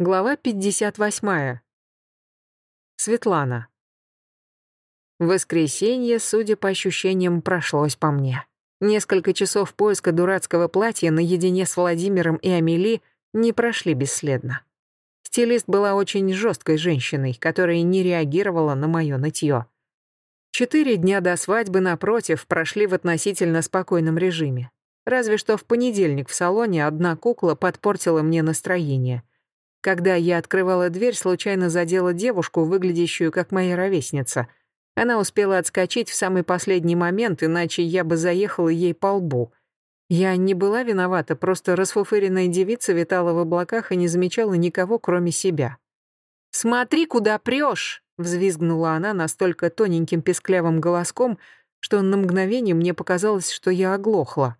Глава 58. Светлана. Воскресенье, судя по ощущениям, прошлось по мне. Несколько часов поиска дурацкого платья наедине с Владимиром и Амели не прошли бесследно. Стилист была очень жесткой женщиной, которая не реагировала на мое нытье. Четыре дня до свадьбы, напротив, прошли в относительно спокойном режиме. Разве что в понедельник в салоне одна кукла подпортила мне настроение — когда я открывала дверь, случайно задела девушку, выглядящую как моя ровесница. Она успела отскочить в самый последний момент, иначе я бы заехала ей по лбу. Я не была виновата, просто расфуфыренная девица витала в облаках и не замечала никого, кроме себя. «Смотри, куда прешь!» — взвизгнула она настолько тоненьким песклявым голоском, что на мгновение мне показалось, что я оглохла.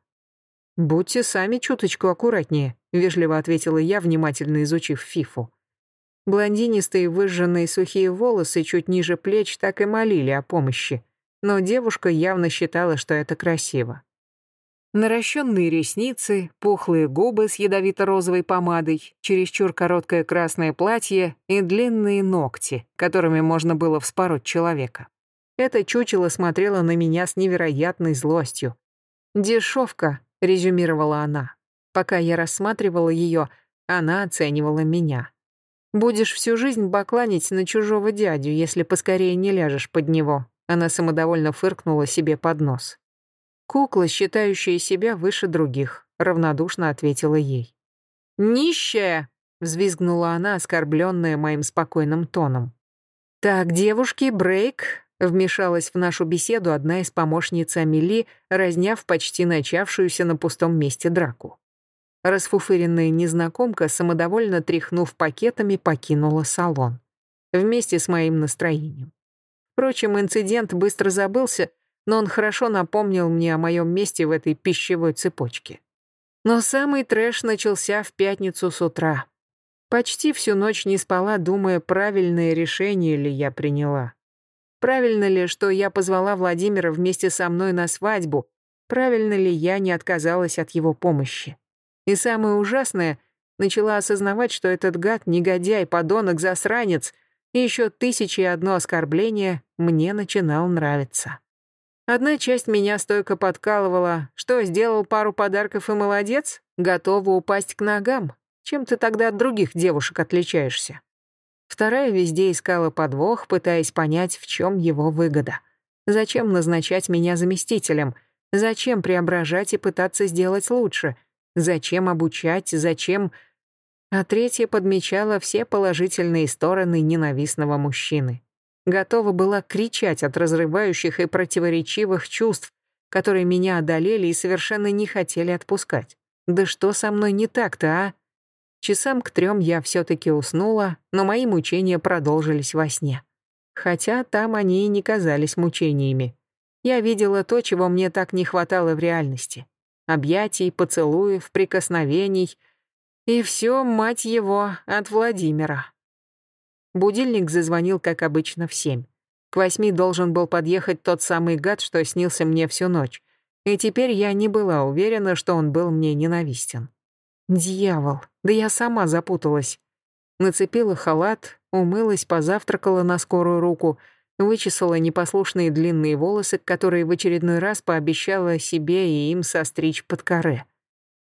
«Будьте сами чуточку аккуратнее», — вежливо ответила я, внимательно изучив Фифу. Блондинистые выжженные сухие волосы чуть ниже плеч так и молили о помощи, но девушка явно считала, что это красиво. Наращенные ресницы, пухлые губы с ядовито-розовой помадой, чересчур короткое красное платье и длинные ногти, которыми можно было вспороть человека. Это чучело смотрело на меня с невероятной злостью. Дешевка, резюмировала она. Пока я рассматривала ее, она оценивала меня. «Будешь всю жизнь бакланить на чужого дядю, если поскорее не ляжешь под него», она самодовольно фыркнула себе под нос. «Кукла, считающая себя выше других», равнодушно ответила ей. «Нищая!» — взвизгнула она, оскорбленная моим спокойным тоном. «Так, девушки, брейк, Вмешалась в нашу беседу одна из помощниц Амели, разняв почти начавшуюся на пустом месте драку. Расфуфыренная незнакомка, самодовольно тряхнув пакетами, покинула салон. Вместе с моим настроением. Впрочем, инцидент быстро забылся, но он хорошо напомнил мне о моем месте в этой пищевой цепочке. Но самый трэш начался в пятницу с утра. Почти всю ночь не спала, думая, правильное решение ли я приняла. Правильно ли, что я позвала Владимира вместе со мной на свадьбу? Правильно ли я не отказалась от его помощи? И самое ужасное, начала осознавать, что этот гад, негодяй, подонок, засранец и еще тысячи и одно оскорбление мне начинал нравиться. Одна часть меня стойко подкалывала, что сделал пару подарков и молодец, готова упасть к ногам. Чем ты тогда от других девушек отличаешься? Вторая везде искала подвох, пытаясь понять, в чем его выгода. Зачем назначать меня заместителем? Зачем преображать и пытаться сделать лучше? Зачем обучать? Зачем... А третья подмечала все положительные стороны ненавистного мужчины. Готова была кричать от разрывающих и противоречивых чувств, которые меня одолели и совершенно не хотели отпускать. Да что со мной не так-то, а? Часам к трем я все-таки уснула, но мои мучения продолжились во сне. Хотя там они и не казались мучениями. Я видела то, чего мне так не хватало в реальности. Объятий, поцелуев, прикосновений. И все, мать его, от Владимира. Будильник зазвонил, как обычно, в семь. К восьми должен был подъехать тот самый гад, что снился мне всю ночь. И теперь я не была уверена, что он был мне ненавистен. Дьявол, да я сама запуталась. Нацепила халат, умылась, позавтракала на скорую руку, вычесала непослушные длинные волосы, которые в очередной раз пообещала себе и им состричь под коре.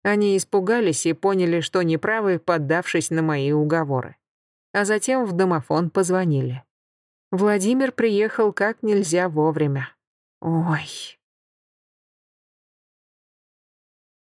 Они испугались и поняли, что неправы, поддавшись на мои уговоры. А затем в домофон позвонили. Владимир приехал как нельзя вовремя. Ой,